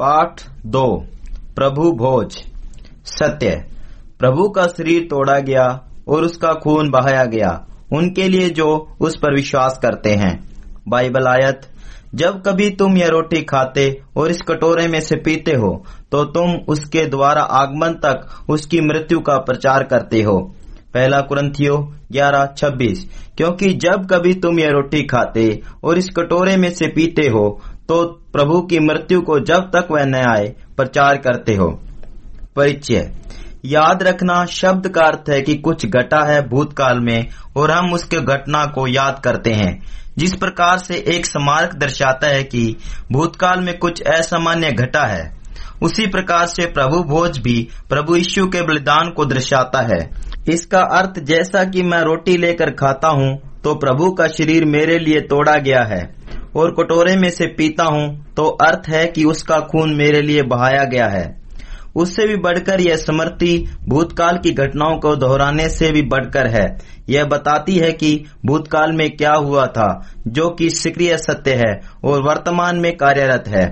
पाठ दो। प्रभु भोज। सत्य। प्रभु का शरीर तोड़ा गया और उसका खून बहाया गया। उनके लिए जो उस पर विश्वास करते हैं। बाइबल आयत, जब कभी तुम यह रोटी खाते और इस कटोरे में से पीते हो तो तुम उसके द्वारा आगमन तक उसकी मृत्यु का प्रचार करते हो। पहला कुरंथियो ग्यारह, छब्बीस, क्योंकि जब कभी तुम यह रोटी खाते और इस कटोरे में से पीते हो तो प्रभु की मृत्यु को जब तक वह न आए, प्रचार करते हो। परिचय। याद रखना शब्द का अर्थ है कि कुछ घटा है भूतकाल में, और हम उसके घटना को याद करते हैं। जिस प्रकार से एक स्मारक दर्शाता है कि भूतकाल में कुछ असामान्य घटा है, उसी प्रकार से प्रभु भोज भी प्रभु यीशु के बलिदान को दर्शाता है। इसका अर्थ, जैसा कि मैं रोटी लेकर खाता हूँ तो प्रभु का शरीर मेरे लिए तोड़ा गया है। और कटोरे में से पीता हूँ तो अर्थ है कि उसका खून मेरे लिए बहाया गया है। उससे भी बढ़कर यह स्मृति भूतकाल की घटनाओं को दोहराने से भी बढ़कर है। यह बताती है कि भूतकाल में क्या हुआ था, जो कि सक्रिय सत्य है और वर्तमान में कार्यरत है।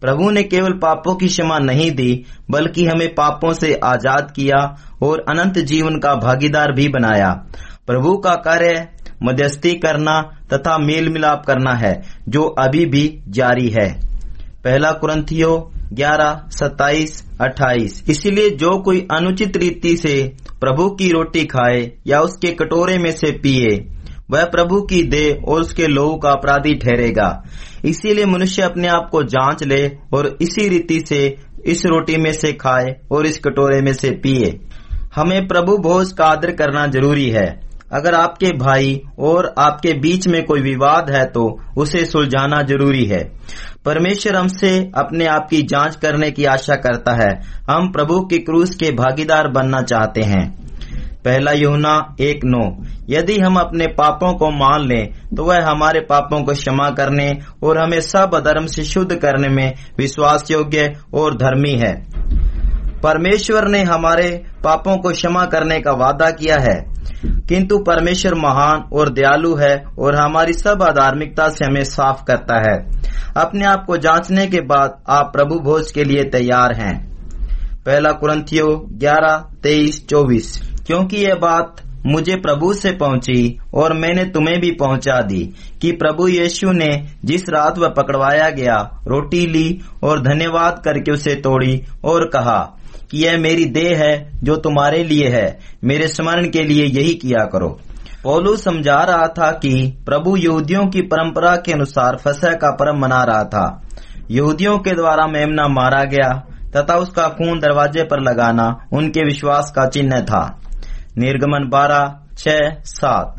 प्रभु ने केवल पापों की क्षमा नहीं दी, बल्कि हमें पापों से आज़ाद किया और अनंत जीवन का भागीदार भी बनाया। प्रभु का कार्य मध्यस्थी करना तथा मेल मिलाप करना है, जो अभी भी जारी है। पहला कुरंथियो ग्यारह, सत्ताईस, अट्ठाईस। इसीलिए जो कोई अनुचित रीति से प्रभु की रोटी खाए या उसके कटोरे में से पिए, वह प्रभु की दे और उसके लोहू का अपराधी ठहरेगा। इसीलिए मनुष्य अपने आप को जाँच ले और इसी रीति से इस रोटी में से खाए और इस कटोरे में से पिए। हमें प्रभु भोज का आदर करना ज़रूरी है। अगर आपके भाई और आपके बीच में कोई विवाद है तो उसे सुलझाना ज़रूरी है। परमेश्वर हमसे अपने आप की जाँच करने की आशा करता है। हम प्रभु की क्रूस के भागीदार बनना चाहते हैं। पहला यूना एक नौ, यदि हम अपने पापों को मान लें तो वह हमारे पापों को क्षमा करने और हमें सब अधर्म से शुद्ध करने में विश्वास योग्य और धर्मी है। परमेश्वर ने हमारे पापों को क्षमा करने का वादा किया है। किंतु परमेश्वर महान और दयालु है और हमारी सब अधार्मिकता से हमें साफ़ करता है। अपने आप को जांचने के बाद आप प्रभु भोज के लिए तैयार हैं। पहला कुरंथियो ग्यारह, तेईस, चौबीस। क्योंकि यह बात मुझे प्रभु से पहुँची और मैंने तुम्हें भी पहुँचा दी कि प्रभु यीशु ने जिस रात वह पकड़वाया गया, रोटी ली और धन्यवाद करके उसे तोड़ी और कहा कि यह मेरी देह है जो तुम्हारे लिए है। मेरे स्मरण के लिए यही किया करो। पोलू समझा रहा था कि प्रभु यहूदियों की परंपरा के अनुसार फसह का पर्व मना रहा था। यहूदियों के द्वारा मेमना मारा गया, तथा उसका खून दरवाजे पर लगाना उनके विश्वास का चिन्ह था। निर्गमन बारह छ सात।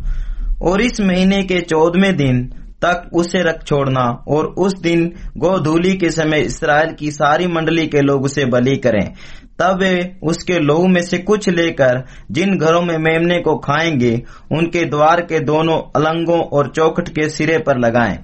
और इस महीने के चौदहवें दिन तक उसे रख छोड़ना और उस दिन गोधूली के समय इसराइल की सारी मंडली के लोग उसे बलि करें। तब वे उसके लोहू में से कुछ लेकर जिन घरों में मेमने को खाएँगे, उनके द्वार के दोनों अलंगों और चौखट के सिरे पर लगाएँ।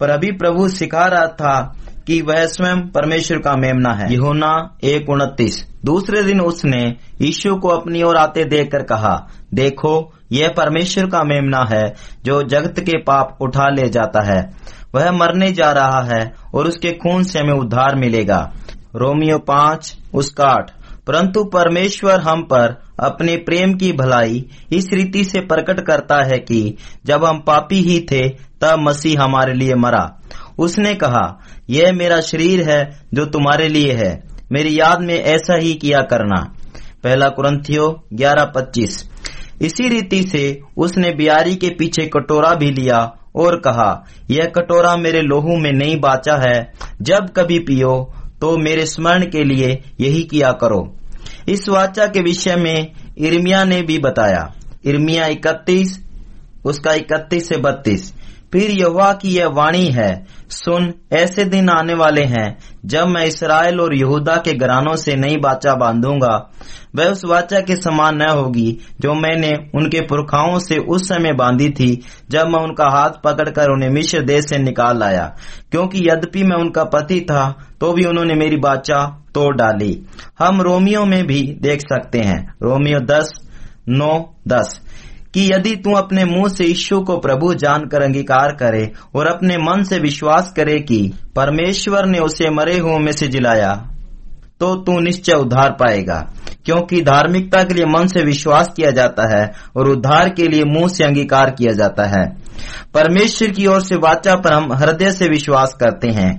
पर अभी प्रभु सिखा रहा था कि वह स्वयं परमेश्वर का मेमना है। यहोना एक उनतीस। दूसरे दिन उसने यीशु को अपनी ओर आते देखकर कहा, देखो, यह परमेश्वर का मेमना है जो जगत के पाप उठा ले जाता है। वह मरने जा रहा है और उसके खून से हमें उद्धार मिलेगा। रोमियो पाँच उसका आठ परंतु परमेश्वर हम पर अपने प्रेम की भलाई इस रीति से प्रकट करता है कि जब हम पापी ही थे, तब मसीह हमारे लिए मरा। उसने कहा, यह मेरा शरीर है जो तुम्हारे लिए है। मेरी याद में ऐसा ही किया करना। पहला कुरंथियो ग्यारह पच्चीस। इसी रीति से उसने बियारी के पीछे कटोरा भी लिया और कहा, यह कटोरा मेरे लोहू में नहीं बाचा है। जब कभी पियो तो मेरे स्मरण के लिए यही किया करो। इस वाचा के विषय में इर्मिया ने भी बताया। इर्मिया इकतीस, उसका इकतीस से बत्तीस। फिर यहुआ की यह वाणी है, सुन, ऐसे दिन आने वाले हैं, जब मैं इसराइल और यहूदा के घरानों से नई बाचा बांधूँगा। वह उस वाचा के समान न होगी, जो मैंने उनके पुरखाओं से उस समय बांधी थी, जब मैं उनका हाथ पकड़कर उन्हें मिश्र देश से निकाल लाया। क्योंकि यद्यपि मैं उनका पति था तो भी उन्होंने मेरी बाचा तोड़ डाली। हम रोमियो में भी देख सकते हैं। रोमियो दस, नौ, दस। कि यदि तू अपने मुँह से यीशु को प्रभु जानकर अंगीकार करे और अपने मन से विश्वास करे कि परमेश्वर ने उसे मरे हुओं में से जिलाया तो तू निश्चय उद्धार पाएगा। क्योंकि धार्मिकता के लिए मन से विश्वास किया जाता है और उद्धार के लिए मुँह से अंगीकार किया जाता है। परमेश्वर की ओर से वाचा पर हम हृदय से विश्वास करते हैं।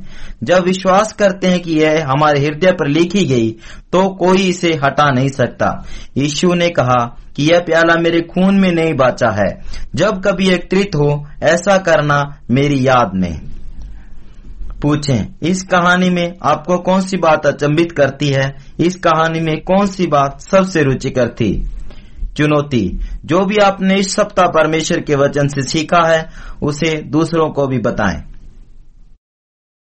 जब विश्वास करते हैं कि यह हमारे हृदय पर लिखी गई तो कोई इसे हटा नहीं सकता। यीशु ने कहा कि यह प्याला मेरे खून में नहीं बाचा है। जब कभी एकत्रित हो, ऐसा करना मेरी याद में। पूछें, इस कहानी में आपको कौन सी बात अचंबित करती है? इस कहानी में कौन सी बात सबसे रुचिकर थी? चुनौती। जो भी आपने इस सप्ताह परमेश्वर के वचन से सीखा है, उसे दूसरों को भी बताएँ।